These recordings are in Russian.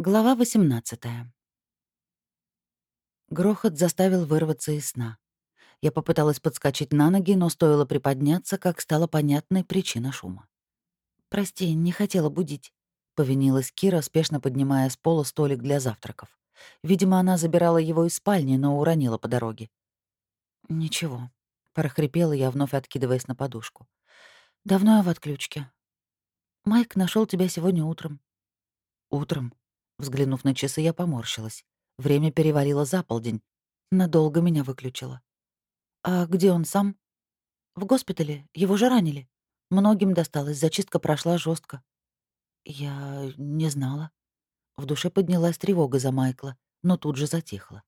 Глава 18. Грохот заставил вырваться из сна. Я попыталась подскочить на ноги, но стоило приподняться, как стала понятной причина шума. «Прости, не хотела будить», — повинилась Кира, спешно поднимая с пола столик для завтраков. Видимо, она забирала его из спальни, но уронила по дороге. «Ничего», — прохрипела я, вновь откидываясь на подушку. «Давно я в отключке. Майк нашел тебя сегодня утром». «Утром?» Взглянув на часы, я поморщилась. Время перевалило за полдень. Надолго меня выключило. «А где он сам?» «В госпитале. Его же ранили. Многим досталось, зачистка прошла жестко. «Я не знала». В душе поднялась тревога за Майкла, но тут же затихла.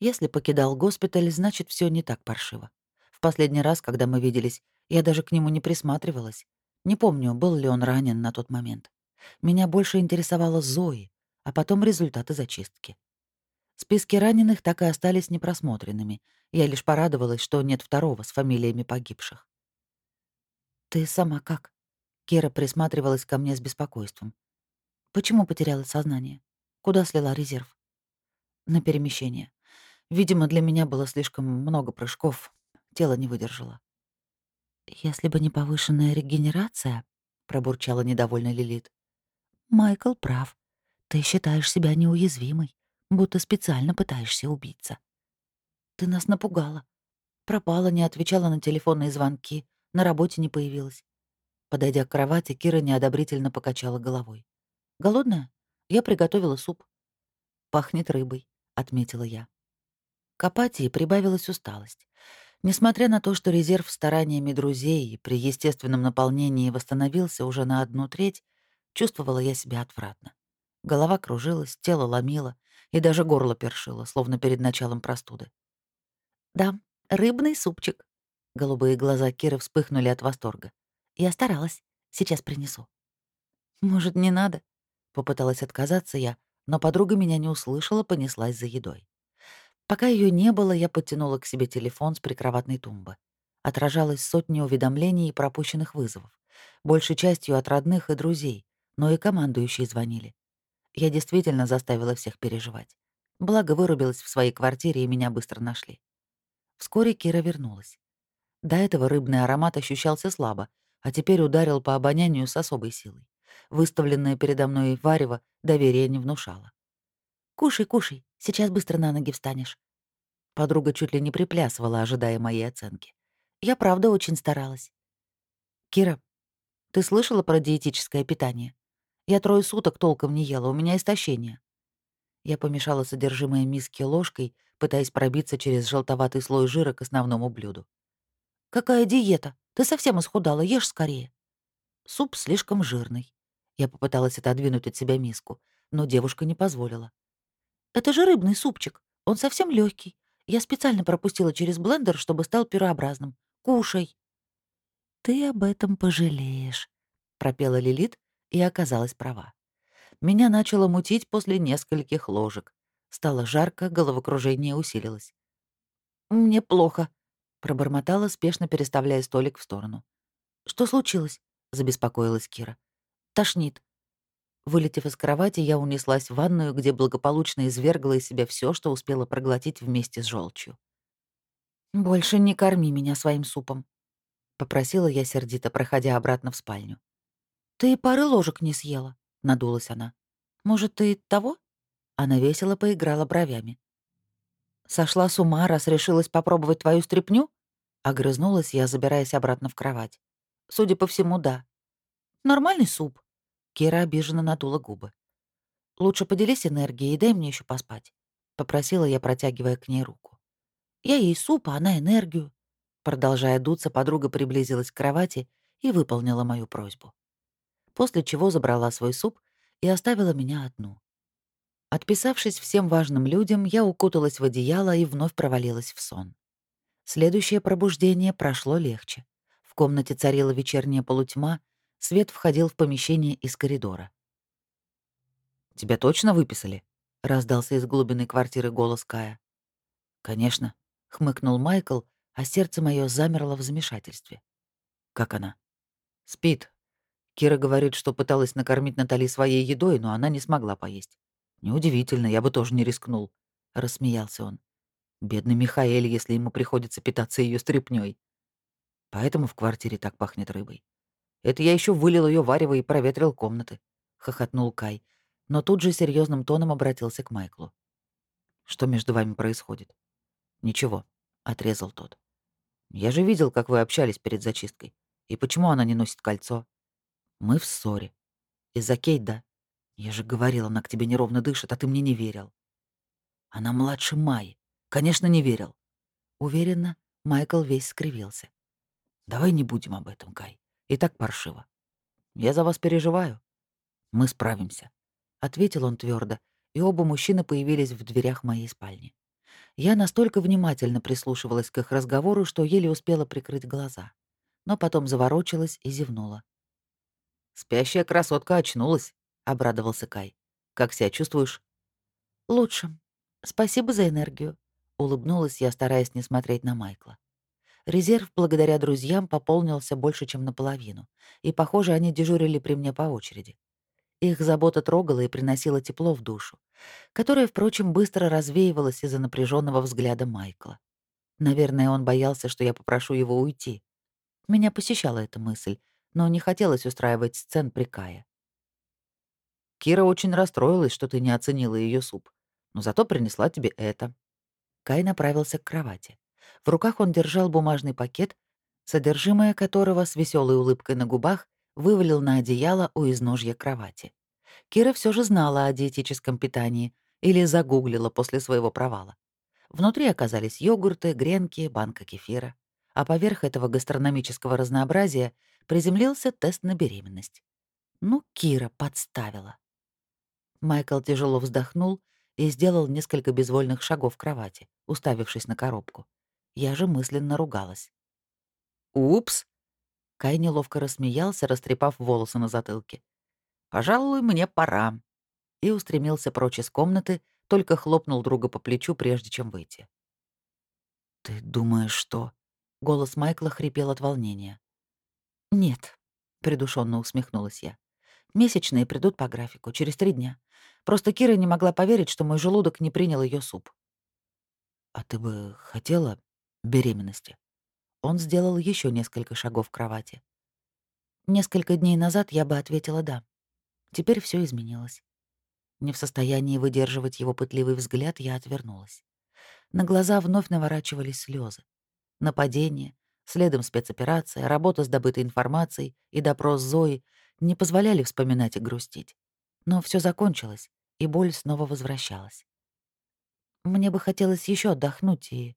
Если покидал госпиталь, значит, все не так паршиво. В последний раз, когда мы виделись, я даже к нему не присматривалась. Не помню, был ли он ранен на тот момент. Меня больше интересовала Зои, а потом результаты зачистки. Списки раненых так и остались непросмотренными. Я лишь порадовалась, что нет второго с фамилиями погибших. «Ты сама как?» Кира присматривалась ко мне с беспокойством. «Почему потеряла сознание? Куда слила резерв?» «На перемещение. Видимо, для меня было слишком много прыжков. Тело не выдержало». «Если бы не повышенная регенерация», — пробурчала недовольно Лилит. «Майкл прав. Ты считаешь себя неуязвимой, будто специально пытаешься убиться. Ты нас напугала. Пропала, не отвечала на телефонные звонки, на работе не появилась. Подойдя к кровати, Кира неодобрительно покачала головой. «Голодная? Я приготовила суп». «Пахнет рыбой», — отметила я. К апатии прибавилась усталость. Несмотря на то, что резерв стараниями друзей при естественном наполнении восстановился уже на одну треть, чувствовала я себя отвратно. Голова кружилась, тело ломило, и даже горло першило, словно перед началом простуды. «Да, рыбный супчик». Голубые глаза Киры вспыхнули от восторга. «Я старалась. Сейчас принесу». «Может, не надо?» Попыталась отказаться я, но подруга меня не услышала, понеслась за едой. Пока ее не было, я подтянула к себе телефон с прикроватной тумбы. Отражалось сотни уведомлений и пропущенных вызовов. Большей частью от родных и друзей, но и командующие звонили. Я действительно заставила всех переживать. Благо, вырубилась в своей квартире, и меня быстро нашли. Вскоре Кира вернулась. До этого рыбный аромат ощущался слабо, а теперь ударил по обонянию с особой силой. Выставленное передо мной варево доверия не внушало. «Кушай, кушай, сейчас быстро на ноги встанешь». Подруга чуть ли не приплясывала, ожидая моей оценки. Я правда очень старалась. «Кира, ты слышала про диетическое питание?» Я трое суток толком не ела, у меня истощение. Я помешала содержимое миски ложкой, пытаясь пробиться через желтоватый слой жира к основному блюду. «Какая диета? Ты совсем исхудала, ешь скорее». Суп слишком жирный. Я попыталась отодвинуть от себя миску, но девушка не позволила. «Это же рыбный супчик. Он совсем легкий. Я специально пропустила через блендер, чтобы стал пюрообразным. Кушай». «Ты об этом пожалеешь», — пропела Лилит, и оказалась права. Меня начало мутить после нескольких ложек. Стало жарко, головокружение усилилось. «Мне плохо», — пробормотала, спешно переставляя столик в сторону. «Что случилось?» — забеспокоилась Кира. «Тошнит». Вылетев из кровати, я унеслась в ванную, где благополучно извергла из себя все, что успела проглотить вместе с желчью. «Больше не корми меня своим супом», — попросила я сердито, проходя обратно в спальню. «Ты пары ложек не съела», — надулась она. «Может, ты того?» Она весело поиграла бровями. «Сошла с ума, раз решилась попробовать твою стряпню?» Огрызнулась я, забираясь обратно в кровать. «Судя по всему, да». «Нормальный суп». Кира обиженно надула губы. «Лучше поделись энергией и дай мне еще поспать», — попросила я, протягивая к ней руку. «Я ей суп, а она энергию». Продолжая дуться, подруга приблизилась к кровати и выполнила мою просьбу после чего забрала свой суп и оставила меня одну. Отписавшись всем важным людям, я укуталась в одеяло и вновь провалилась в сон. Следующее пробуждение прошло легче. В комнате царила вечерняя полутьма, свет входил в помещение из коридора. «Тебя точно выписали?» — раздался из глубины квартиры голос Кая. «Конечно», — хмыкнул Майкл, а сердце мое замерло в замешательстве. «Как она?» «Спит. Кира говорит, что пыталась накормить Натали своей едой, но она не смогла поесть. «Неудивительно, я бы тоже не рискнул», — рассмеялся он. «Бедный Михаэль, если ему приходится питаться ее стряпнёй. Поэтому в квартире так пахнет рыбой. Это я еще вылил ее варево и проветрил комнаты», — хохотнул Кай, но тут же серьезным тоном обратился к Майклу. «Что между вами происходит?» «Ничего», — отрезал тот. «Я же видел, как вы общались перед зачисткой. И почему она не носит кольцо?» «Мы в ссоре. Из-за Кейт, да? Я же говорил, она к тебе неровно дышит, а ты мне не верил». «Она младше Майи. Конечно, не верил». Уверенно, Майкл весь скривился. «Давай не будем об этом, Кай. И так паршиво. Я за вас переживаю. Мы справимся», — ответил он твердо, и оба мужчины появились в дверях моей спальни. Я настолько внимательно прислушивалась к их разговору, что еле успела прикрыть глаза. Но потом заворочилась и зевнула. «Спящая красотка очнулась», — обрадовался Кай. «Как себя чувствуешь?» «Лучше. Спасибо за энергию», — улыбнулась я, стараясь не смотреть на Майкла. Резерв благодаря друзьям пополнился больше, чем наполовину, и, похоже, они дежурили при мне по очереди. Их забота трогала и приносила тепло в душу, которое, впрочем, быстро развеивалось из-за напряженного взгляда Майкла. Наверное, он боялся, что я попрошу его уйти. Меня посещала эта мысль, но не хотелось устраивать сцен при Кае. «Кира очень расстроилась, что ты не оценила ее суп, но зато принесла тебе это». Кай направился к кровати. В руках он держал бумажный пакет, содержимое которого с веселой улыбкой на губах вывалил на одеяло у изножья кровати. Кира все же знала о диетическом питании или загуглила после своего провала. Внутри оказались йогурты, гренки, банка кефира, а поверх этого гастрономического разнообразия приземлился тест на беременность. Ну, Кира подставила. Майкл тяжело вздохнул и сделал несколько безвольных шагов к кровати, уставившись на коробку. Я же мысленно ругалась. «Упс!» Кай неловко рассмеялся, растрепав волосы на затылке. «Пожалуй, мне пора». И устремился прочь из комнаты, только хлопнул друга по плечу, прежде чем выйти. «Ты думаешь, что...» — голос Майкла хрипел от волнения. «Нет», — придушенно усмехнулась я. «Месячные придут по графику, через три дня. Просто Кира не могла поверить, что мой желудок не принял ее суп». «А ты бы хотела беременности?» Он сделал еще несколько шагов к кровати. Несколько дней назад я бы ответила «да». Теперь все изменилось. Не в состоянии выдерживать его пытливый взгляд, я отвернулась. На глаза вновь наворачивались слезы. Нападение, следом спецоперация, работа с добытой информацией и допрос Зои не позволяли вспоминать и грустить. Но все закончилось, и боль снова возвращалась. Мне бы хотелось еще отдохнуть, и...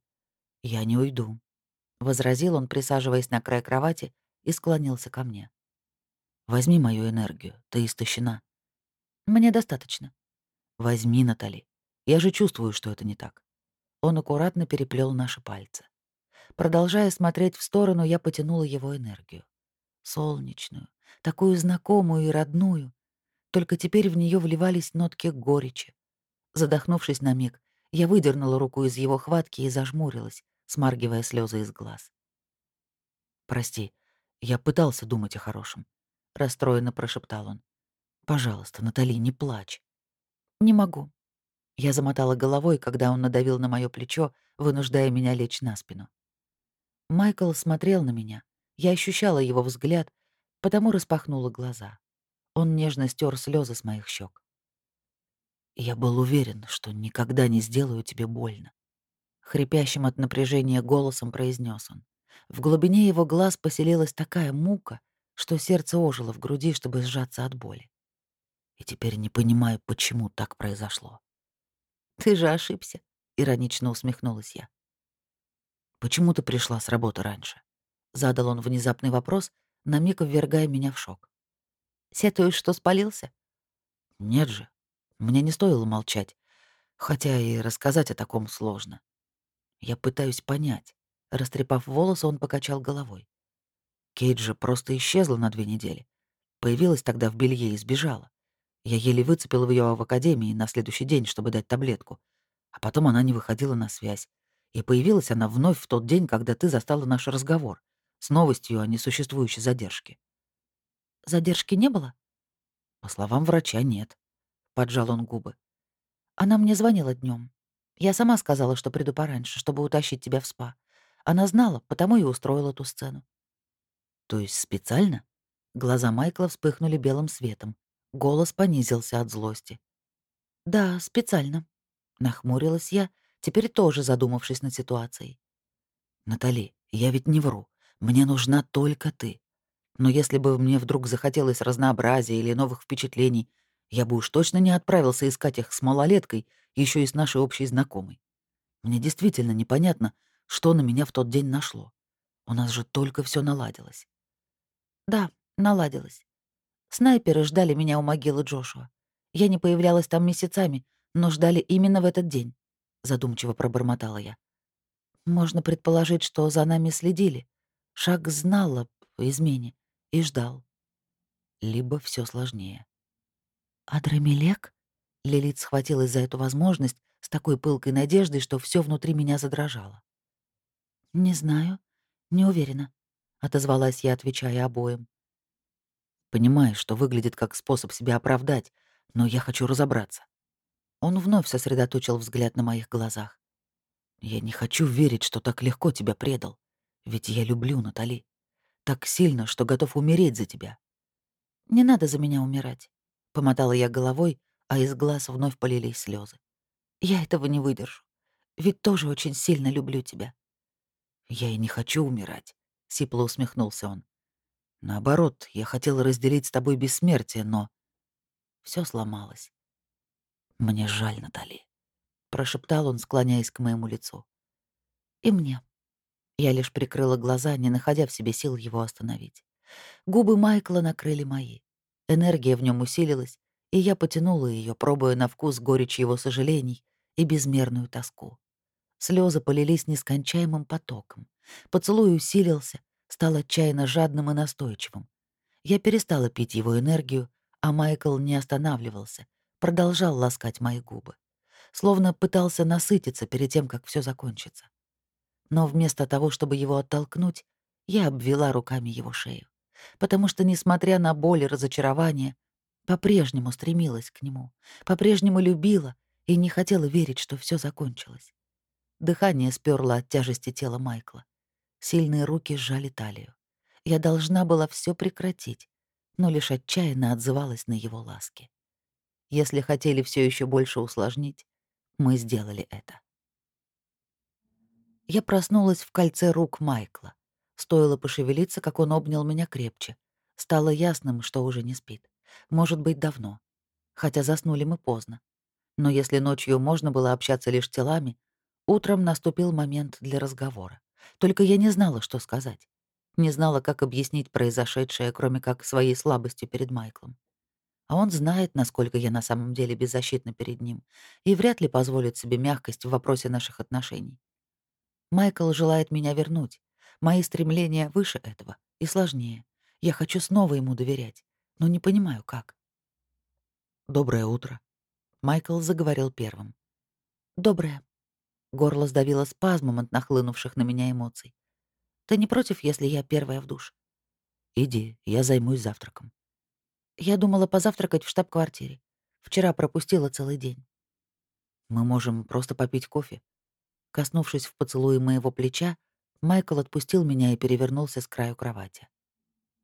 Я не уйду возразил он, присаживаясь на край кровати, и склонился ко мне. Возьми мою энергию, ты истощена. Мне достаточно. Возьми, Натали. Я же чувствую, что это не так. Он аккуратно переплел наши пальцы. Продолжая смотреть в сторону, я потянула его энергию. Солнечную, такую знакомую и родную. Только теперь в нее вливались нотки горечи. Задохнувшись на миг, я выдернула руку из его хватки и зажмурилась, смаргивая слезы из глаз. «Прости, я пытался думать о хорошем», — расстроенно прошептал он. «Пожалуйста, Натали, не плачь». «Не могу». Я замотала головой, когда он надавил на мое плечо, вынуждая меня лечь на спину. Майкл смотрел на меня. Я ощущала его взгляд, потому распахнула глаза. Он нежно стер слезы с моих щек. Я был уверен, что никогда не сделаю тебе больно. Хрипящим от напряжения голосом произнес он. В глубине его глаз поселилась такая мука, что сердце ожило в груди, чтобы сжаться от боли. И теперь не понимаю, почему так произошло. «Ты же ошибся», — иронично усмехнулась я. «Почему ты пришла с работы раньше?» — задал он внезапный вопрос, на миг ввергая меня в шок. «Сетуешь, что спалился?» «Нет же. Мне не стоило молчать, хотя и рассказать о таком сложно. Я пытаюсь понять. Растрепав волосы, он покачал головой. Кейт же просто исчезла на две недели. Появилась тогда в белье и сбежала. Я еле выцепил ее в академии на следующий день, чтобы дать таблетку. А потом она не выходила на связь. И появилась она вновь в тот день, когда ты застала наш разговор. С новостью о несуществующей задержке. Задержки не было? По словам врача, нет. Поджал он губы. Она мне звонила днем. Я сама сказала, что приду пораньше, чтобы утащить тебя в спа. Она знала, потому и устроила ту сцену. То есть специально? Глаза Майкла вспыхнули белым светом. Голос понизился от злости. Да, специально. Нахмурилась я, теперь тоже задумавшись над ситуацией. Натали, я ведь не вру. Мне нужна только ты. Но если бы мне вдруг захотелось разнообразия или новых впечатлений, я бы уж точно не отправился искать их с малолеткой, еще и с нашей общей знакомой. Мне действительно непонятно, что на меня в тот день нашло. У нас же только все наладилось. Да, наладилось. Снайперы ждали меня у могилы Джошуа. Я не появлялась там месяцами, но ждали именно в этот день, задумчиво пробормотала я. Можно предположить, что за нами следили. Шаг знала по измене и ждал. Либо все сложнее. «Адрамелек?» Лилит схватилась за эту возможность с такой пылкой надеждой, что все внутри меня задрожало. «Не знаю, не уверена», — отозвалась я, отвечая обоим. «Понимаю, что выглядит как способ себя оправдать, но я хочу разобраться». Он вновь сосредоточил взгляд на моих глазах. «Я не хочу верить, что так легко тебя предал, ведь я люблю Натали. Так сильно, что готов умереть за тебя». «Не надо за меня умирать», — помотала я головой, а из глаз вновь полились слезы. «Я этого не выдержу. Ведь тоже очень сильно люблю тебя». «Я и не хочу умирать», — сипло усмехнулся он. «Наоборот, я хотел разделить с тобой бессмертие, но...» все сломалось. «Мне жаль, Натали», — прошептал он, склоняясь к моему лицу. «И мне». Я лишь прикрыла глаза, не находя в себе сил его остановить. Губы Майкла накрыли мои. Энергия в нем усилилась, и я потянула ее, пробуя на вкус горечь его сожалений и безмерную тоску. Слезы полились нескончаемым потоком. Поцелуй усилился, стал отчаянно жадным и настойчивым. Я перестала пить его энергию, а Майкл не останавливался, продолжал ласкать мои губы. Словно пытался насытиться перед тем, как все закончится. Но вместо того, чтобы его оттолкнуть, я обвела руками его шею. Потому что, несмотря на боль и разочарование, по-прежнему стремилась к нему, по-прежнему любила и не хотела верить, что все закончилось. Дыхание сперло от тяжести тела Майкла. Сильные руки сжали талию. Я должна была все прекратить, но лишь отчаянно отзывалась на его ласки. Если хотели все еще больше усложнить, мы сделали это. Я проснулась в кольце рук Майкла. Стоило пошевелиться, как он обнял меня крепче. Стало ясным, что уже не спит. Может быть, давно. Хотя заснули мы поздно. Но если ночью можно было общаться лишь телами, утром наступил момент для разговора. Только я не знала, что сказать. Не знала, как объяснить произошедшее, кроме как своей слабостью перед Майклом. А он знает, насколько я на самом деле беззащитна перед ним, и вряд ли позволит себе мягкость в вопросе наших отношений. Майкл желает меня вернуть. Мои стремления выше этого и сложнее. Я хочу снова ему доверять но не понимаю, как. «Доброе утро», — Майкл заговорил первым. «Доброе». Горло сдавило спазмом от нахлынувших на меня эмоций. «Ты не против, если я первая в душ?» «Иди, я займусь завтраком». Я думала позавтракать в штаб-квартире. Вчера пропустила целый день. Мы можем просто попить кофе. Коснувшись в поцелуе моего плеча, Майкл отпустил меня и перевернулся с краю кровати.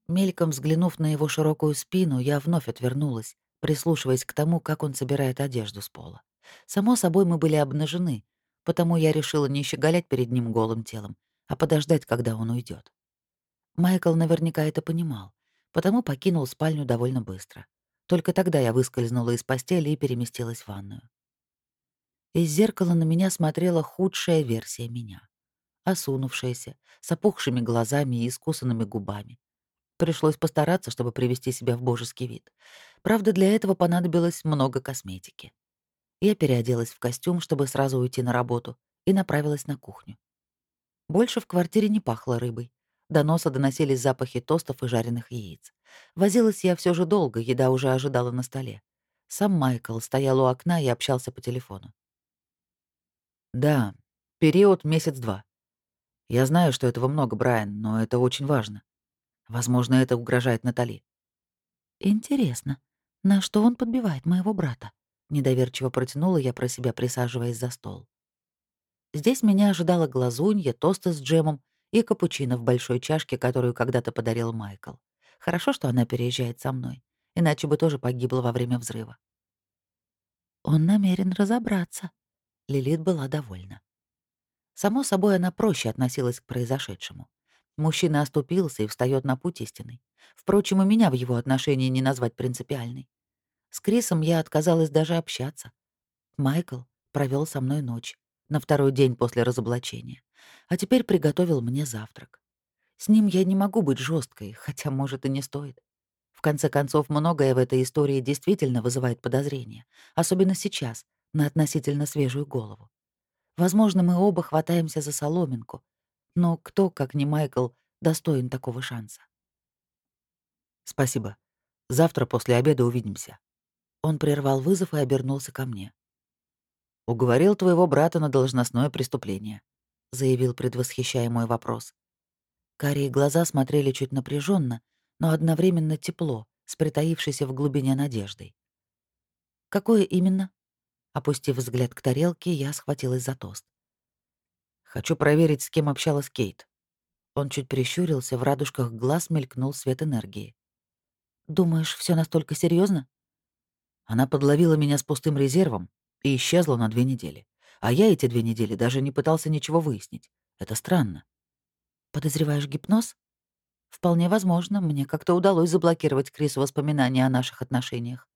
Мельком взглянув на его широкую спину, я вновь отвернулась, прислушиваясь к тому, как он собирает одежду с пола. Само собой, мы были обнажены, потому я решила не щеголять перед ним голым телом, а подождать, когда он уйдет. Майкл наверняка это понимал, потому покинул спальню довольно быстро. Только тогда я выскользнула из постели и переместилась в ванную. Из зеркала на меня смотрела худшая версия меня. Осунувшаяся, с опухшими глазами и искусанными губами. Пришлось постараться, чтобы привести себя в божеский вид. Правда, для этого понадобилось много косметики. Я переоделась в костюм, чтобы сразу уйти на работу, и направилась на кухню. Больше в квартире не пахло рыбой. До носа доносились запахи тостов и жареных яиц. Возилась я все же долго, еда уже ожидала на столе. Сам Майкл стоял у окна и общался по телефону. «Да, период месяц-два. Я знаю, что этого много, Брайан, но это очень важно. Возможно, это угрожает Натали. Интересно, на что он подбивает моего брата? Недоверчиво протянула я про себя, присаживаясь за стол. Здесь меня ожидала глазунья, тосты с джемом и капучино в большой чашке, которую когда-то подарил Майкл. Хорошо, что она переезжает со мной, иначе бы тоже погибла во время взрыва. Он намерен разобраться. Лилит была довольна. Само собой, она проще относилась к произошедшему. Мужчина оступился и встает на путь истинный. Впрочем, и меня в его отношении не назвать принципиальной. С Крисом я отказалась даже общаться. Майкл провел со мной ночь, на второй день после разоблачения, а теперь приготовил мне завтрак. С ним я не могу быть жесткой, хотя, может, и не стоит. В конце концов, многое в этой истории действительно вызывает подозрения, особенно сейчас, на относительно свежую голову. Возможно, мы оба хватаемся за соломинку, но кто, как не Майкл, достоин такого шанса? Спасибо. Завтра после обеда увидимся. Он прервал вызов и обернулся ко мне. «Уговорил твоего брата на должностное преступление», — заявил, предвосхищая мой вопрос. Карие глаза смотрели чуть напряженно, но одновременно тепло, с притаившейся в глубине надеждой. «Какое именно?» Опустив взгляд к тарелке, я схватилась за тост. «Хочу проверить, с кем общалась Кейт». Он чуть прищурился, в радужках глаз мелькнул свет энергии. «Думаешь, все настолько серьезно? Она подловила меня с пустым резервом и исчезла на две недели. А я эти две недели даже не пытался ничего выяснить. Это странно. Подозреваешь гипноз? Вполне возможно, мне как-то удалось заблокировать Крису воспоминания о наших отношениях.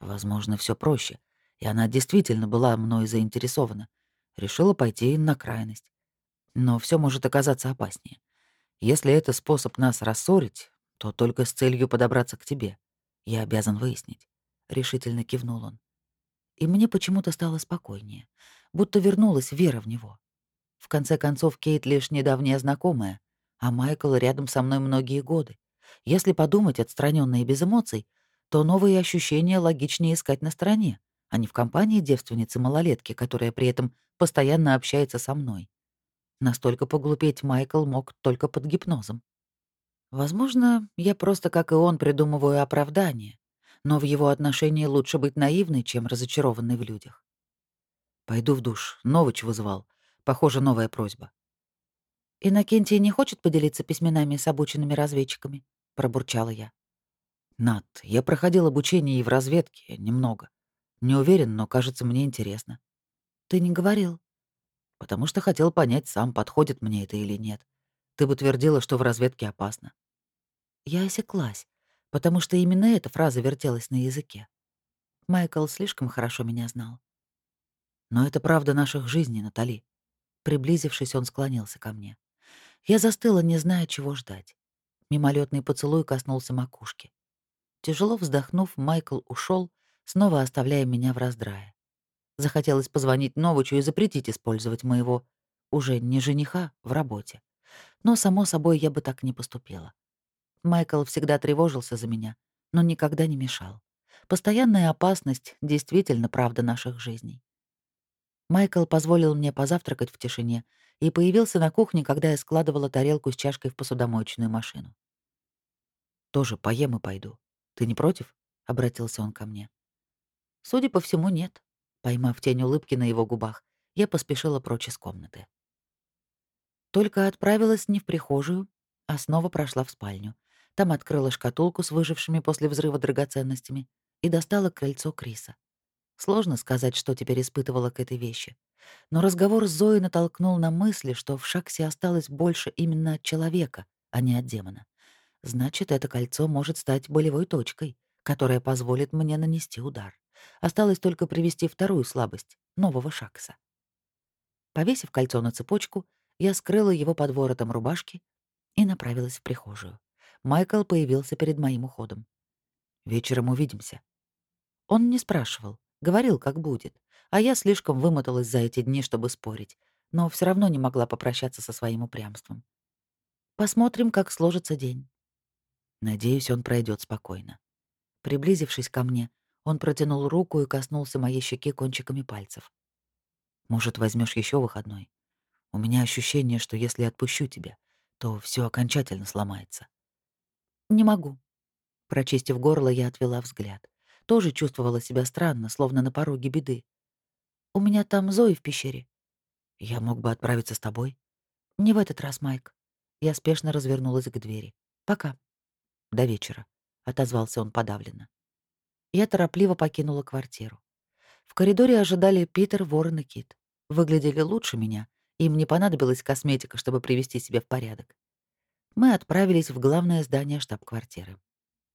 Возможно, все проще. И она действительно была мной заинтересована. Решила пойти на крайность. Но все может оказаться опаснее. Если это способ нас рассорить, то только с целью подобраться к тебе. Я обязан выяснить. Решительно кивнул он. И мне почему-то стало спокойнее, будто вернулась вера в него. В конце концов, Кейт лишь недавняя знакомая, а Майкл рядом со мной многие годы. Если подумать отстраненно и без эмоций, то новые ощущения логичнее искать на стороне, а не в компании девственницы-малолетки, которая при этом постоянно общается со мной. Настолько поглупеть Майкл мог только под гипнозом. Возможно, я просто, как и он, придумываю оправдание, но в его отношении лучше быть наивной, чем разочарованной в людях. «Пойду в душ. Новыч вызвал. Похоже, новая просьба». «Иннокентий не хочет поделиться письменами с обученными разведчиками?» — пробурчала я. «Над, я проходил обучение и в разведке, немного. Не уверен, но, кажется, мне интересно». «Ты не говорил». «Потому что хотел понять сам, подходит мне это или нет. Ты бы твердила, что в разведке опасно». Я осеклась, потому что именно эта фраза вертелась на языке. Майкл слишком хорошо меня знал. Но это правда наших жизней, Натали. Приблизившись, он склонился ко мне. Я застыла, не зная, чего ждать. Мимолетный поцелуй коснулся макушки. Тяжело вздохнув, Майкл ушел, снова оставляя меня в раздрае. Захотелось позвонить Новичу и запретить использовать моего, уже не жениха, в работе. Но, само собой, я бы так не поступила. Майкл всегда тревожился за меня, но никогда не мешал. Постоянная опасность — действительно правда наших жизней. Майкл позволил мне позавтракать в тишине и появился на кухне, когда я складывала тарелку с чашкой в посудомоечную машину. «Тоже поем и пойду. Ты не против?» — обратился он ко мне. Судя по всему, нет. Поймав тень улыбки на его губах, я поспешила прочь из комнаты. Только отправилась не в прихожую, а снова прошла в спальню. Там открыла шкатулку с выжившими после взрыва драгоценностями и достала кольцо Криса. Сложно сказать, что теперь испытывала к этой вещи. Но разговор с Зоей натолкнул на мысли, что в Шаксе осталось больше именно от человека, а не от демона. Значит, это кольцо может стать болевой точкой, которая позволит мне нанести удар. Осталось только привести вторую слабость — нового Шакса. Повесив кольцо на цепочку, я скрыла его под воротом рубашки и направилась в прихожую. Майкл появился перед моим уходом. «Вечером увидимся». Он не спрашивал, говорил, как будет, а я слишком вымоталась за эти дни, чтобы спорить, но все равно не могла попрощаться со своим упрямством. Посмотрим, как сложится день. Надеюсь, он пройдет спокойно. Приблизившись ко мне, он протянул руку и коснулся моей щеки кончиками пальцев. «Может, возьмешь еще выходной? У меня ощущение, что если отпущу тебя, то все окончательно сломается». «Не могу». Прочистив горло, я отвела взгляд. тоже чувствовала себя странно, словно на пороге беды. «У меня там Зои в пещере». «Я мог бы отправиться с тобой?» «Не в этот раз, Майк». Я спешно развернулась к двери. «Пока». «До вечера», — отозвался он подавленно. Я торопливо покинула квартиру. В коридоре ожидали Питер, Ворон и Кит. Выглядели лучше меня. Им не понадобилась косметика, чтобы привести себя в порядок. Мы отправились в главное здание штаб-квартиры.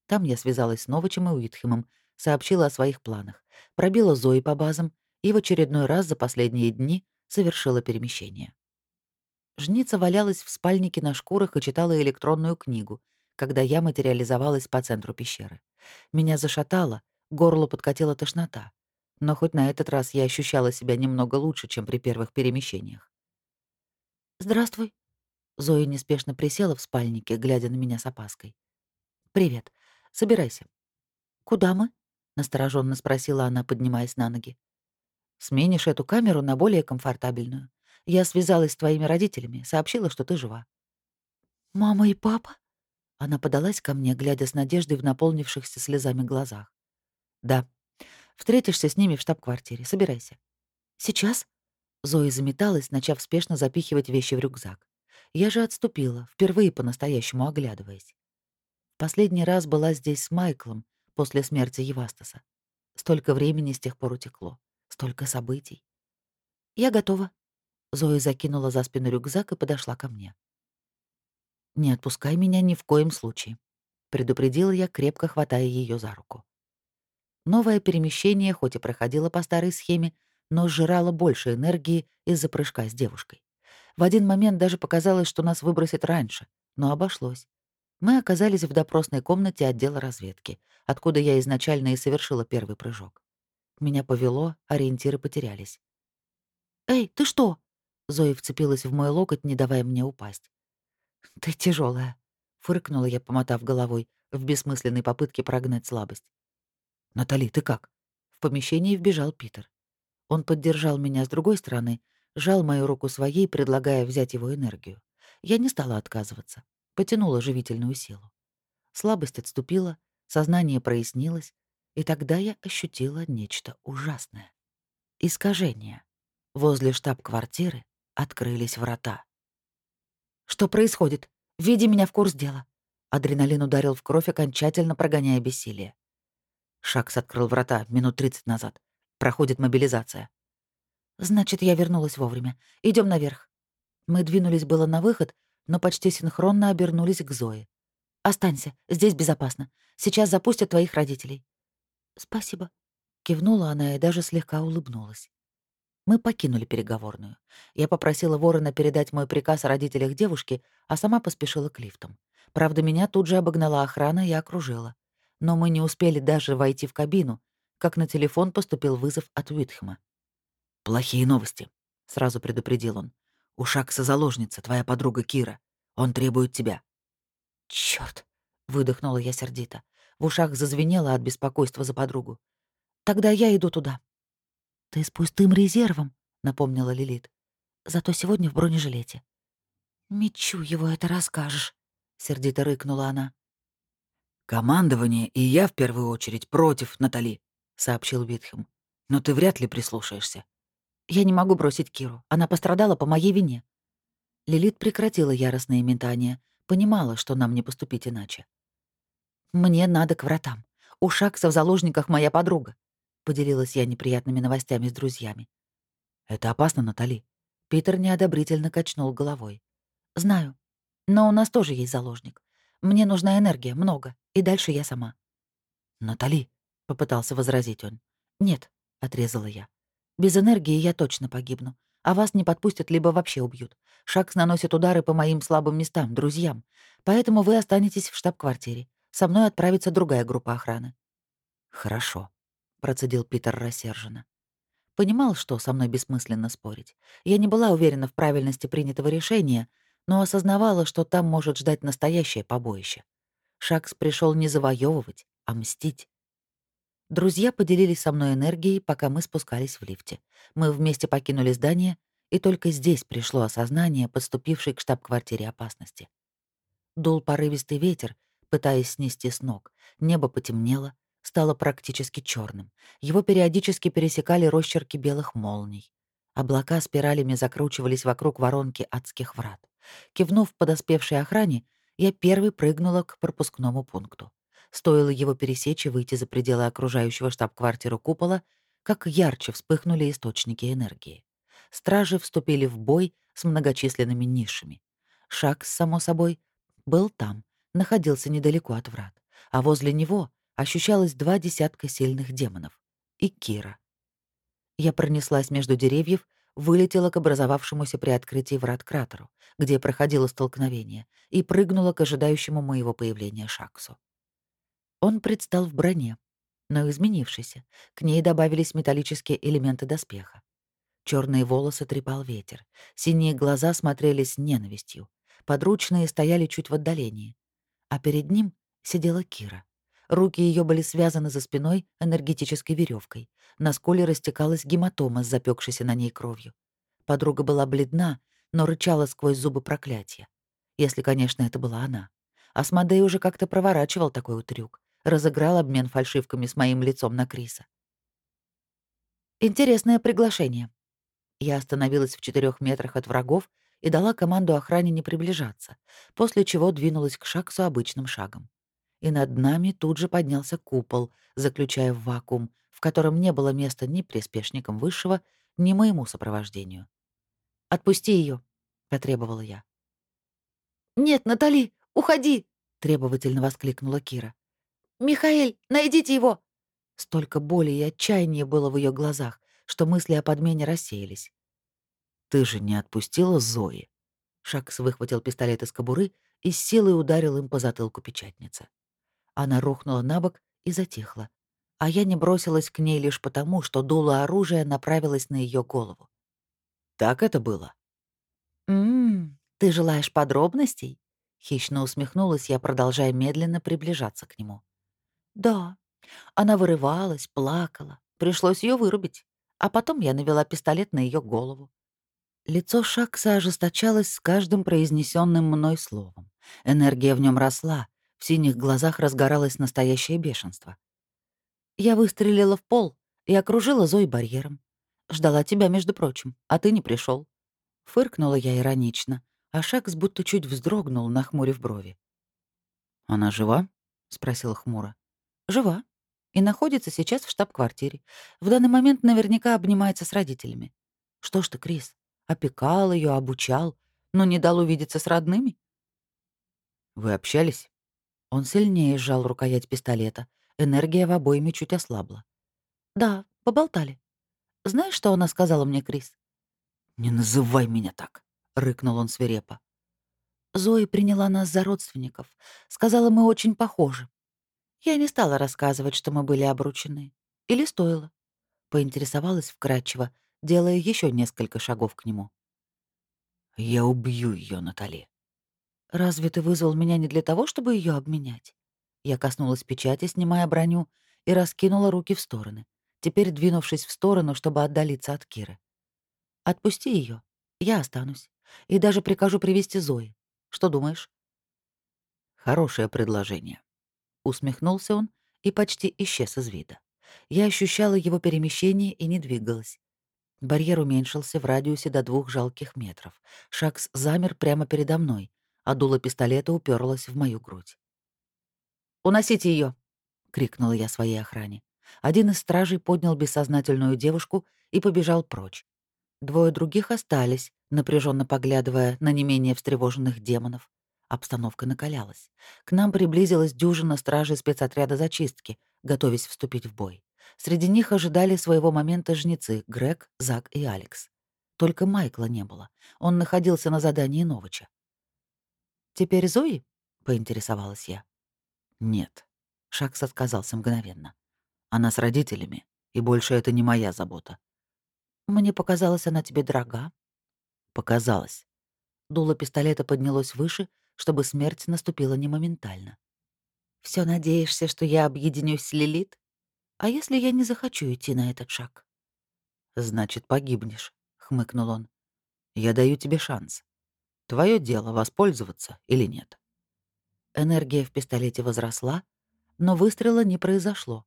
Там я связалась с Новичем и Уитхемом, сообщила о своих планах, пробила Зои по базам и в очередной раз за последние дни совершила перемещение. Жница валялась в спальнике на шкурах и читала электронную книгу, когда я материализовалась по центру пещеры. Меня зашатало, горло подкатила тошнота. Но хоть на этот раз я ощущала себя немного лучше, чем при первых перемещениях. «Здравствуй». Зоя неспешно присела в спальнике, глядя на меня с опаской. «Привет. Собирайся». «Куда мы?» — настороженно спросила она, поднимаясь на ноги. «Сменишь эту камеру на более комфортабельную. Я связалась с твоими родителями, сообщила, что ты жива». «Мама и папа?» Она подалась ко мне, глядя с надеждой в наполнившихся слезами глазах. «Да. Встретишься с ними в штаб-квартире. Собирайся». «Сейчас?» Зоя заметалась, начав спешно запихивать вещи в рюкзак. Я же отступила, впервые по-настоящему оглядываясь. Последний раз была здесь с Майклом после смерти Евастаса. Столько времени с тех пор утекло. Столько событий. «Я готова». Зоя закинула за спину рюкзак и подошла ко мне. «Не отпускай меня ни в коем случае», — предупредила я, крепко хватая ее за руку. Новое перемещение, хоть и проходило по старой схеме, но сжирало больше энергии из-за прыжка с девушкой. В один момент даже показалось, что нас выбросит раньше, но обошлось. Мы оказались в допросной комнате отдела разведки, откуда я изначально и совершила первый прыжок. Меня повело, ориентиры потерялись. «Эй, ты что?» Зоя вцепилась в мой локоть, не давая мне упасть. «Ты тяжелая, фыркнула я, помотав головой, в бессмысленной попытке прогнать слабость. «Натали, ты как?» В помещении вбежал Питер. Он поддержал меня с другой стороны, жал мою руку своей, предлагая взять его энергию. Я не стала отказываться, потянула живительную силу. Слабость отступила, сознание прояснилось, и тогда я ощутила нечто ужасное. Искажение. Возле штаб-квартиры открылись врата. «Что происходит? Введи меня в курс дела». Адреналин ударил в кровь, окончательно прогоняя бессилие. Шакс открыл врата минут тридцать назад. Проходит мобилизация. Значит, я вернулась вовремя. Идем наверх. Мы двинулись было на выход, но почти синхронно обернулись к Зое. «Останься, здесь безопасно. Сейчас запустят твоих родителей». «Спасибо», — кивнула она и даже слегка улыбнулась. Мы покинули переговорную. Я попросила Ворона передать мой приказ о родителях девушки, а сама поспешила к лифтам. Правда, меня тут же обогнала охрана и окружила. Но мы не успели даже войти в кабину, как на телефон поступил вызов от Уитхема. «Плохие новости», — сразу предупредил он. «У Шакса заложница, твоя подруга Кира. Он требует тебя». «Чёрт!» — выдохнула я сердито. В ушах зазвенело от беспокойства за подругу. «Тогда я иду туда». «Ты с пустым резервом», — напомнила Лилит. «Зато сегодня в бронежилете». «Мечу его это расскажешь», — сердито рыкнула она. «Командование и я в первую очередь против, Натали», — сообщил Витхем. «Но ты вряд ли прислушаешься». «Я не могу бросить Киру. Она пострадала по моей вине». Лилит прекратила яростные метания, понимала, что нам не поступить иначе. «Мне надо к вратам. У Шакса в заложниках моя подруга. — поделилась я неприятными новостями с друзьями. «Это опасно, Натали». Питер неодобрительно качнул головой. «Знаю. Но у нас тоже есть заложник. Мне нужна энергия, много, и дальше я сама». «Натали», — попытался возразить он. «Нет», — отрезала я. «Без энергии я точно погибну, а вас не подпустят либо вообще убьют. Шакс наносит удары по моим слабым местам, друзьям. Поэтому вы останетесь в штаб-квартире. Со мной отправится другая группа охраны». «Хорошо», процедил Питер рассерженно. Понимал, что со мной бессмысленно спорить. Я не была уверена в правильности принятого решения, но осознавала, что там может ждать настоящее побоище. Шакс пришел не завоевывать, а мстить. Друзья поделились со мной энергией, пока мы спускались в лифте. Мы вместе покинули здание, и только здесь пришло осознание, подступившей к штаб-квартире опасности. Дул порывистый ветер, пытаясь снести с ног. Небо потемнело, стало практически черным. Его периодически пересекали росчерки белых молний. Облака спиралями закручивались вокруг воронки адских врат. Кивнув подоспевшей охране, я первой прыгнула к пропускному пункту. Стоило его пересечь и выйти за пределы окружающего штаб-квартиру купола, как ярче вспыхнули источники энергии. Стражи вступили в бой с многочисленными нишами. Шаг, само собой, был там, находился недалеко от врат, а возле него ощущалось два десятка сильных демонов. И Кира. Я пронеслась между деревьев, вылетела к образовавшемуся при открытии врат кратеру, где проходило столкновение, и прыгнула к ожидающему моего появления Шаксу. Он предстал в броне, но изменившийся. К ней добавились металлические элементы доспеха. Черные волосы трепал ветер, синие глаза смотрели с ненавистью, подручные стояли чуть в отдалении, а перед ним сидела Кира. Руки ее были связаны за спиной энергетической веревкой. На скуле растекалась гематома с запекшейся на ней кровью. Подруга была бледна, но рычала сквозь зубы проклятия. Если, конечно, это была она. Асмодей уже как-то проворачивал такой трюк. Разыграл обмен фальшивками с моим лицом на Криса. «Интересное приглашение». Я остановилась в четырех метрах от врагов и дала команду охране не приближаться, после чего двинулась к Шаксу обычным шагом и над нами тут же поднялся купол, заключая в вакуум, в котором не было места ни приспешникам высшего, ни моему сопровождению. «Отпусти ее, потребовала я. «Нет, Натали, уходи!» — требовательно воскликнула Кира. «Михаэль, найдите его!» Столько боли и отчаяния было в ее глазах, что мысли о подмене рассеялись. «Ты же не отпустила Зои?» Шакс выхватил пистолет из кобуры и с силой ударил им по затылку печатницы. Она рухнула на бок и затихла, а я не бросилась к ней лишь потому, что дуло оружия направилось на ее голову. «Так это было?» «М-м, ты желаешь подробностей?» Хищно усмехнулась я, продолжая медленно приближаться к нему. «Да». Она вырывалась, плакала. Пришлось ее вырубить. А потом я навела пистолет на ее голову. Лицо Шакса ожесточалось с каждым произнесенным мной словом. Энергия в нем росла, в синих глазах разгоралось настоящее бешенство. Я выстрелила в пол и окружила Зои барьером. Ждала тебя, между прочим, а ты не пришел. Фыркнула я иронично, а Шакс будто чуть вздрогнул, нахмурив брови. «Она жива?» — спросила хмуро. «Жива. И находится сейчас в штаб-квартире. В данный момент наверняка обнимается с родителями. Что ж ты, Крис, опекал ее, обучал, но не дал увидеться с родными?» «Вы общались?» Он сильнее сжал рукоять пистолета. Энергия в обойме чуть ослабла. «Да, поболтали. Знаешь, что она сказала мне, Крис?» «Не называй меня так», — рыкнул он свирепо. Зои приняла нас за родственников. Сказала, мы очень похожи. Я не стала рассказывать, что мы были обручены. Или стоило. Поинтересовалась вкратчиво, делая еще несколько шагов к нему. «Я убью ее, Натали», «Разве ты вызвал меня не для того, чтобы ее обменять?» Я коснулась печати, снимая броню, и раскинула руки в стороны, теперь двинувшись в сторону, чтобы отдалиться от Киры. «Отпусти ее, я останусь, и даже прикажу привести Зои. Что думаешь?» «Хорошее предложение», — усмехнулся он и почти исчез из вида. Я ощущала его перемещение и не двигалась. Барьер уменьшился в радиусе до двух жалких метров. Шакс замер прямо передо мной, а дуло пистолета уперлось в мою грудь. «Уносите ее! крикнула я своей охране. Один из стражей поднял бессознательную девушку и побежал прочь. Двое других остались, напряженно поглядывая на не менее встревоженных демонов. Обстановка накалялась. К нам приблизилась дюжина стражей спецотряда зачистки, готовясь вступить в бой. Среди них ожидали своего момента жнецы Грег, Зак и Алекс. Только Майкла не было. Он находился на задании Новича. «Теперь Зои?» — поинтересовалась я. «Нет». Шакс отказался мгновенно. «Она с родителями, и больше это не моя забота». «Мне показалось, она тебе дорога». «Показалось». Дуло пистолета поднялось выше, чтобы смерть наступила не моментально. Все надеешься, что я объединюсь с Лилит? А если я не захочу идти на этот шаг?» «Значит, погибнешь», — хмыкнул он. «Я даю тебе шанс. Твое дело, воспользоваться или нет. Энергия в пистолете возросла, но выстрела не произошло,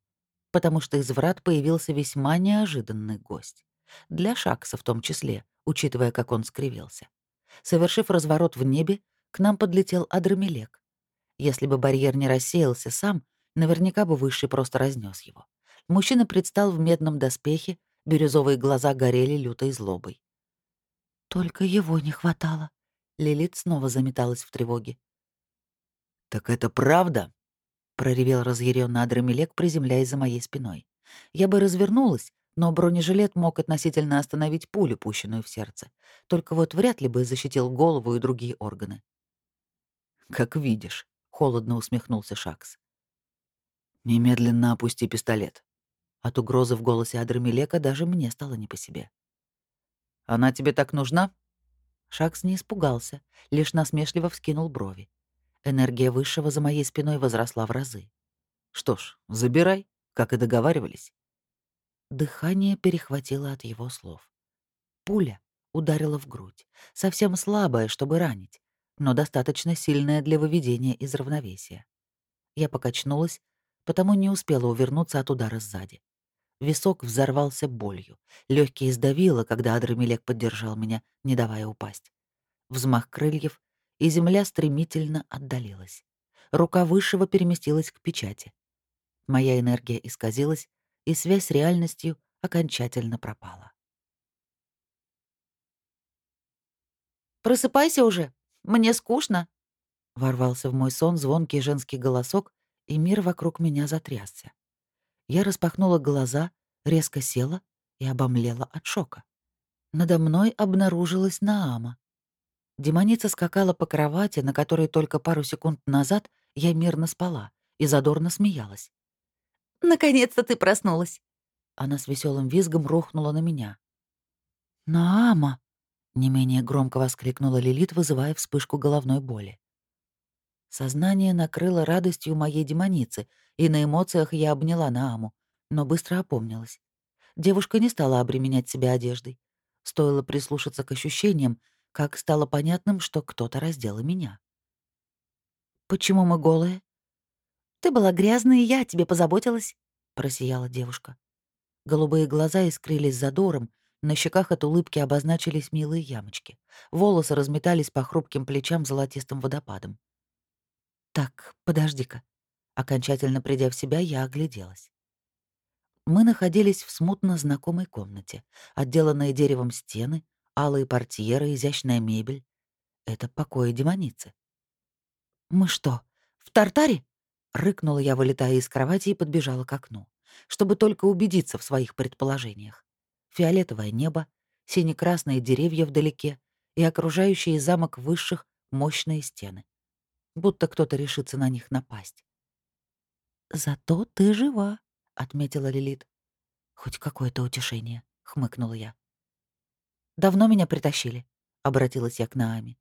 потому что из врат появился весьма неожиданный гость. Для Шакса в том числе, учитывая, как он скривился. Совершив разворот в небе, к нам подлетел Адрамелек. Если бы барьер не рассеялся сам, наверняка бы Высший просто разнес его. Мужчина предстал в медном доспехе, бирюзовые глаза горели лютой злобой. «Только его не хватало», — Лилит снова заметалась в тревоге. «Так это правда?» — проревел разъярённо Адрамелек, приземляясь за моей спиной. Я бы развернулась, но бронежилет мог относительно остановить пулю, пущенную в сердце. Только вот вряд ли бы защитил голову и другие органы. «Как видишь», — холодно усмехнулся Шакс. «Немедленно опусти пистолет». От угрозы в голосе Адрамелека даже мне стало не по себе. «Она тебе так нужна?» Шакс не испугался, лишь насмешливо вскинул брови. Энергия Высшего за моей спиной возросла в разы. «Что ж, забирай, как и договаривались». Дыхание перехватило от его слов. Пуля ударила в грудь, совсем слабая, чтобы ранить, но достаточно сильная для выведения из равновесия. Я покачнулась, потому не успела увернуться от удара сзади. Висок взорвался болью. Легкие сдавило, когда Адрамелек поддержал меня, не давая упасть. Взмах крыльев, и земля стремительно отдалилась. Рука Высшего переместилась к печати. Моя энергия исказилась, и связь с реальностью окончательно пропала. «Просыпайся уже! Мне скучно!» Ворвался в мой сон звонкий женский голосок, и мир вокруг меня затрясся. Я распахнула глаза, резко села и обомлела от шока. Надо мной обнаружилась Наама. Демоница скакала по кровати, на которой только пару секунд назад я мирно спала, и задорно смеялась. «Наконец-то ты проснулась!» Она с веселым визгом рухнула на меня. «Наама!» — не менее громко воскликнула Лилит, вызывая вспышку головной боли. Сознание накрыло радостью моей демоницы, и на эмоциях я обняла Нааму, но быстро опомнилась. Девушка не стала обременять себя одеждой. Стоило прислушаться к ощущениям, как стало понятным, что кто-то раздел меня. «Почему мы голые?» «Ты была грязная, и я о тебе позаботилась», — просияла девушка. Голубые глаза искрились задором, на щеках от улыбки обозначились милые ямочки. Волосы разметались по хрупким плечам золотистым водопадом. «Так, подожди-ка». Окончательно придя в себя, я огляделась. Мы находились в смутно знакомой комнате. Отделанные деревом стены, алые портьеры, изящная мебель. Это покои демоницы. «Мы что, в Тартаре?» — рыкнула я, вылетая из кровати и подбежала к окну, чтобы только убедиться в своих предположениях. Фиолетовое небо, сине-красные деревья вдалеке и окружающие замок высших мощные стены. Будто кто-то решится на них напасть. «Зато ты жива», — отметила Лилит. «Хоть какое-то утешение», — хмыкнула я. «Давно меня притащили?» — обратилась я к Нааме.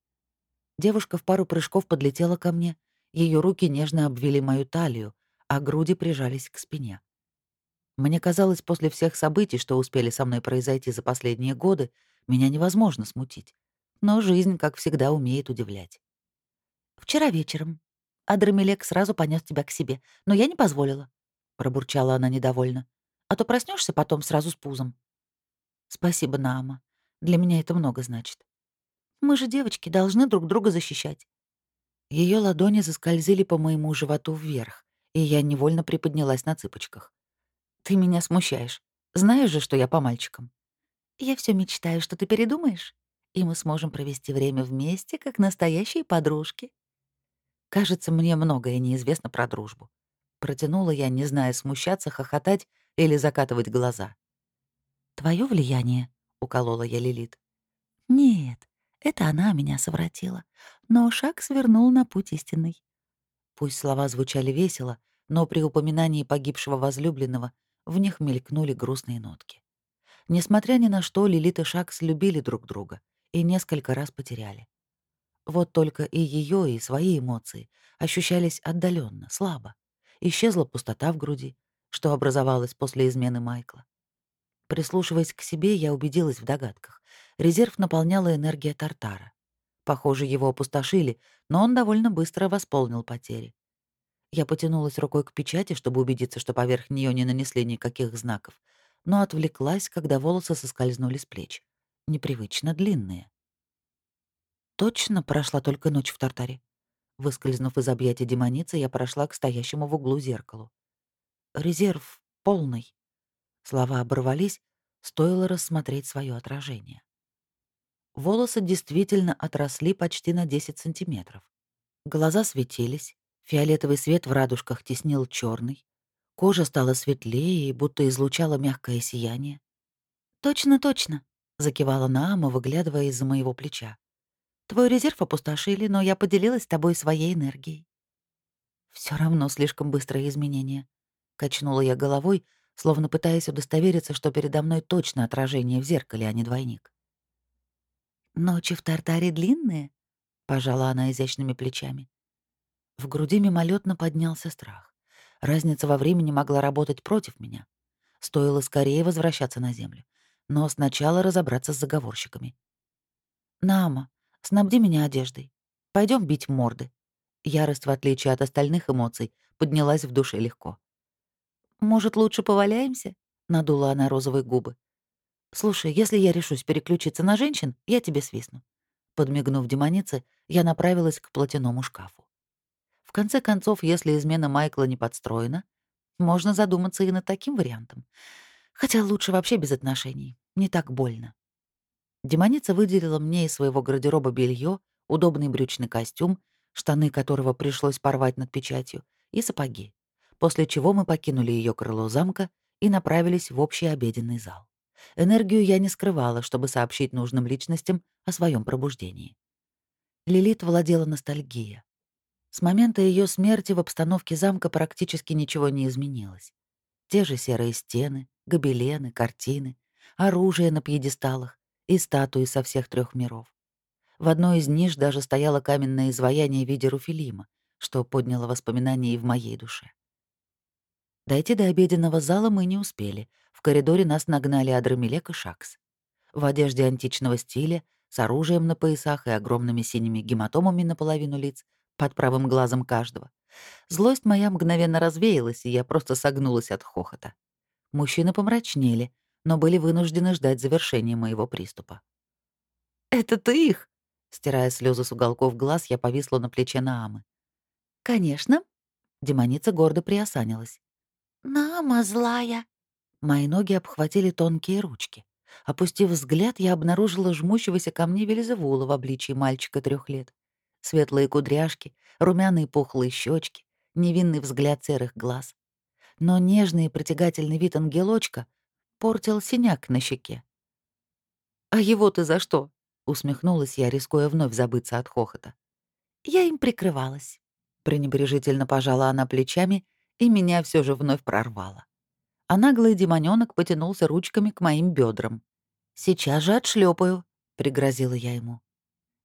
Девушка в пару прыжков подлетела ко мне, ее руки нежно обвили мою талию, а груди прижались к спине. Мне казалось, после всех событий, что успели со мной произойти за последние годы, меня невозможно смутить. Но жизнь, как всегда, умеет удивлять. «Вчера вечером. Адрамелек сразу понес тебя к себе, но я не позволила», — пробурчала она недовольно. «А то проснешься потом сразу с пузом». «Спасибо, Наама. Для меня это много значит. Мы же девочки, должны друг друга защищать. Ее ладони заскользили по моему животу вверх, и я невольно приподнялась на цыпочках. Ты меня смущаешь. Знаешь же, что я по мальчикам. Я все мечтаю, что ты передумаешь, и мы сможем провести время вместе, как настоящие подружки. Кажется, мне многое неизвестно про дружбу. Протянула я, не зная, смущаться, хохотать или закатывать глаза. Твое влияние, уколола я Лилит. Нет, это она меня совратила. Но шаг свернул на путь истинный. Пусть слова звучали весело, но при упоминании погибшего возлюбленного в них мелькнули грустные нотки. Несмотря ни на что, Лилит и Шакс любили друг друга и несколько раз потеряли. Вот только и ее, и свои эмоции ощущались отдаленно, слабо. Исчезла пустота в груди, что образовалась после измены Майкла. Прислушиваясь к себе, я убедилась в догадках. Резерв наполняла энергия Тартара. Похоже, его опустошили, но он довольно быстро восполнил потери. Я потянулась рукой к печати, чтобы убедиться, что поверх нее не нанесли никаких знаков, но отвлеклась, когда волосы соскользнули с плеч. Непривычно длинные. Точно прошла только ночь в Тартаре. Выскользнув из объятия демоницы, я прошла к стоящему в углу зеркалу. Резерв полный. Слова оборвались, стоило рассмотреть свое отражение. Волосы действительно отросли почти на 10 сантиметров. Глаза светились, фиолетовый свет в радужках теснил черный, кожа стала светлее и будто излучала мягкое сияние. «Точно, точно», — закивала Наама, выглядывая из-за моего плеча. «Твой резерв опустошили, но я поделилась с тобой своей энергией». Все равно слишком быстрое изменение», — качнула я головой, словно пытаясь удостовериться, что передо мной точно отражение в зеркале, а не двойник. «Ночи в Тартаре длинные?» — пожала она изящными плечами. В груди мимолетно поднялся страх. Разница во времени могла работать против меня. Стоило скорее возвращаться на Землю. Но сначала разобраться с заговорщиками. «Нама, снабди меня одеждой. Пойдем бить морды». Ярость, в отличие от остальных эмоций, поднялась в душе легко. «Может, лучше поваляемся?» — надула она розовые губы. «Слушай, если я решусь переключиться на женщин, я тебе свистну». Подмигнув демонице, я направилась к платяному шкафу. Конце концов, если измена Майкла не подстроена, можно задуматься и над таким вариантом. Хотя лучше вообще без отношений. Не так больно. Демоница выделила мне из своего гардероба белье, удобный брючный костюм, штаны которого пришлось порвать над печатью, и сапоги, после чего мы покинули ее крыло замка и направились в общий обеденный зал. Энергию я не скрывала, чтобы сообщить нужным личностям о своем пробуждении. Лилит владела ностальгия. С момента ее смерти в обстановке замка практически ничего не изменилось. Те же серые стены, гобелены, картины, оружие на пьедесталах и статуи со всех трех миров. В одной из ниш даже стояло каменное изваяние в виде Руфилима, что подняло воспоминания и в моей душе. Дойти до обеденного зала мы не успели. В коридоре нас нагнали Адрамелек и Шакс. В одежде античного стиля, с оружием на поясах и огромными синими гематомами наполовину лиц, под правым глазом каждого. Злость моя мгновенно развеялась, и я просто согнулась от хохота. Мужчины помрачнели, но были вынуждены ждать завершения моего приступа. «Это ты их?» Стирая слезы с уголков глаз, я повисла на плече Наамы. «Конечно». Демоница гордо приосанилась. «Нама злая». Мои ноги обхватили тонкие ручки. Опустив взгляд, я обнаружила жмущегося ко мне Велизевула в обличии мальчика трех лет. Светлые кудряшки, румяные пухлые щечки, невинный взгляд серых глаз. Но нежный и притягательный вид ангелочка портил синяк на щеке. «А его ты за что?» — усмехнулась я, рискуя вновь забыться от хохота. «Я им прикрывалась». Пренебрежительно пожала она плечами и меня все же вновь прорвало. А наглый демонёнок потянулся ручками к моим бедрам. «Сейчас же отшлепаю, пригрозила я ему.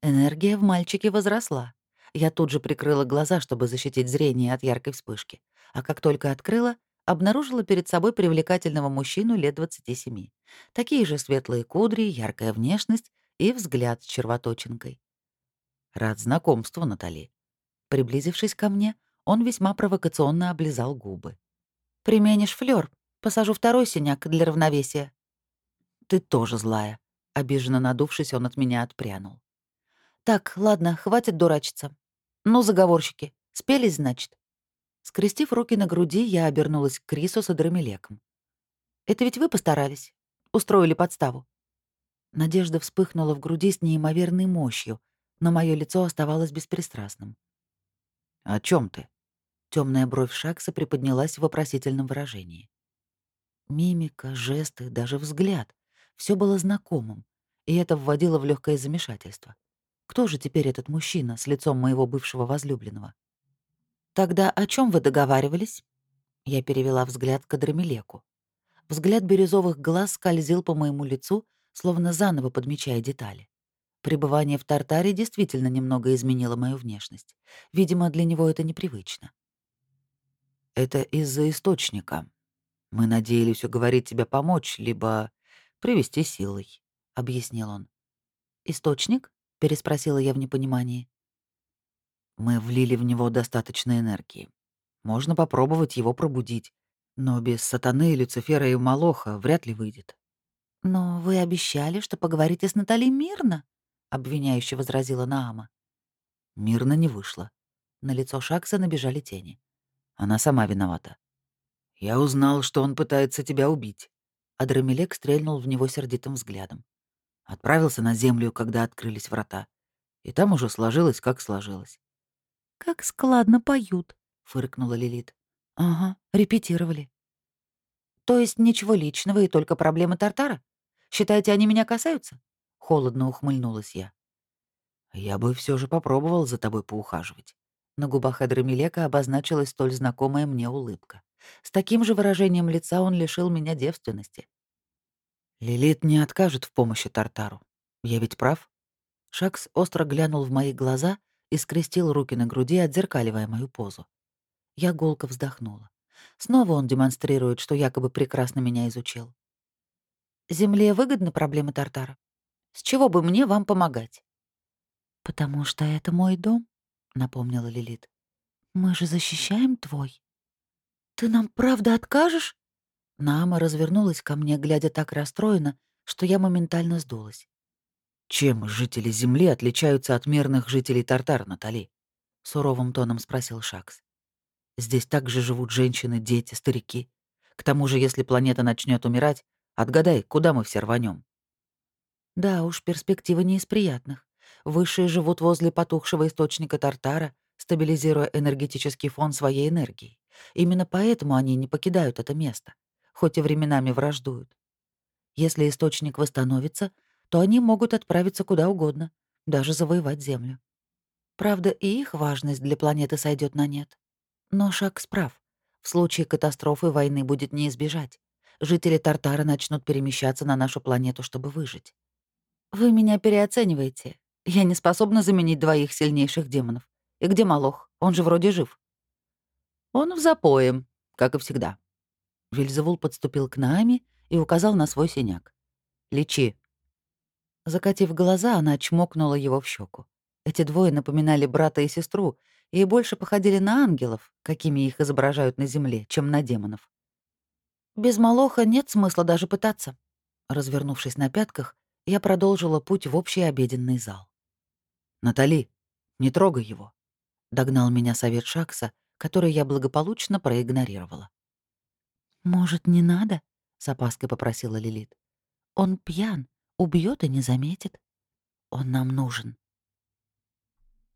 Энергия в мальчике возросла. Я тут же прикрыла глаза, чтобы защитить зрение от яркой вспышки. А как только открыла, обнаружила перед собой привлекательного мужчину лет 27. Такие же светлые кудри, яркая внешность и взгляд с червоточинкой. «Рад знакомству, Натали». Приблизившись ко мне, он весьма провокационно облизал губы. «Применишь флёр, посажу второй синяк для равновесия». «Ты тоже злая». Обиженно надувшись, он от меня отпрянул. «Так, ладно, хватит дурачиться. Ну, заговорщики, спелись, значит?» Скрестив руки на груди, я обернулась к Крису с Адрамелеком. «Это ведь вы постарались? Устроили подставу?» Надежда вспыхнула в груди с неимоверной мощью, но мое лицо оставалось беспристрастным. «О чем ты?» Темная бровь Шакса приподнялась в вопросительном выражении. Мимика, жесты, даже взгляд — все было знакомым, и это вводило в легкое замешательство. Кто же теперь этот мужчина с лицом моего бывшего возлюбленного? «Тогда о чем вы договаривались?» Я перевела взгляд к Адрамелеку. Взгляд бирюзовых глаз скользил по моему лицу, словно заново подмечая детали. Пребывание в Тартаре действительно немного изменило мою внешность. Видимо, для него это непривычно. Это из-за источника. Мы надеялись уговорить тебя помочь, либо привести силой, объяснил он. Источник? Переспросила я в непонимании. Мы влили в него достаточно энергии. Можно попробовать его пробудить. Но без сатаны, Люцифера и Малоха вряд ли выйдет. «Но вы обещали, что поговорите с Натали мирно», — обвиняюще возразила Наама. Мирно не вышло. На лицо Шакса набежали тени. Она сама виновата. «Я узнал, что он пытается тебя убить». Адрамелек стрельнул в него сердитым взглядом. Отправился на землю, когда открылись врата. И там уже сложилось, как сложилось. «Как складно поют», — фыркнула Лилит. «Ага, репетировали». «То есть ничего личного и только проблемы Тартара? Считаете, они меня касаются?» Холодно ухмыльнулась я. «Я бы все же попробовал за тобой поухаживать». На губах Эдрамилека обозначилась столь знакомая мне улыбка. С таким же выражением лица он лишил меня девственности. «Лилит не откажет в помощи Тартару. Я ведь прав?» Шакс остро глянул в мои глаза и скрестил руки на груди, отзеркаливая мою позу. Я голко вздохнула. Снова он демонстрирует, что якобы прекрасно меня изучил. «Земле выгодны проблемы Тартара? С чего бы мне вам помогать?» «Потому что это мой дом», — напомнила Лилит. «Мы же защищаем твой». «Ты нам правда откажешь?» Наама развернулась ко мне, глядя так расстроенно, что я моментально сдулась. «Чем жители Земли отличаются от мирных жителей Тартар, Натали?» — суровым тоном спросил Шакс. «Здесь также живут женщины, дети, старики. К тому же, если планета начнет умирать, отгадай, куда мы все рванем. Да уж, перспектива не из приятных. Высшие живут возле потухшего источника Тартара, стабилизируя энергетический фон своей энергией. Именно поэтому они не покидают это место, хоть и временами враждуют. Если источник восстановится, то они могут отправиться куда угодно, даже завоевать Землю. Правда, и их важность для планеты сойдет на нет. Но Шаг справ. В случае катастрофы войны будет не избежать. Жители Тартара начнут перемещаться на нашу планету, чтобы выжить. Вы меня переоцениваете. Я не способна заменить двоих сильнейших демонов. И где Малох? Он же вроде жив. Он в запое, как и всегда. Вильзевул подступил к Нааме и указал на свой синяк. «Лечи». Закатив глаза, она чмокнула его в щеку. Эти двое напоминали брата и сестру и больше походили на ангелов, какими их изображают на земле, чем на демонов. «Без Малоха нет смысла даже пытаться». Развернувшись на пятках, я продолжила путь в общий обеденный зал. «Натали, не трогай его», — догнал меня совет Шакса, который я благополучно проигнорировала. «Может, не надо?» — с опаской попросила Лилит. «Он пьян, убьет и не заметит. Он нам нужен».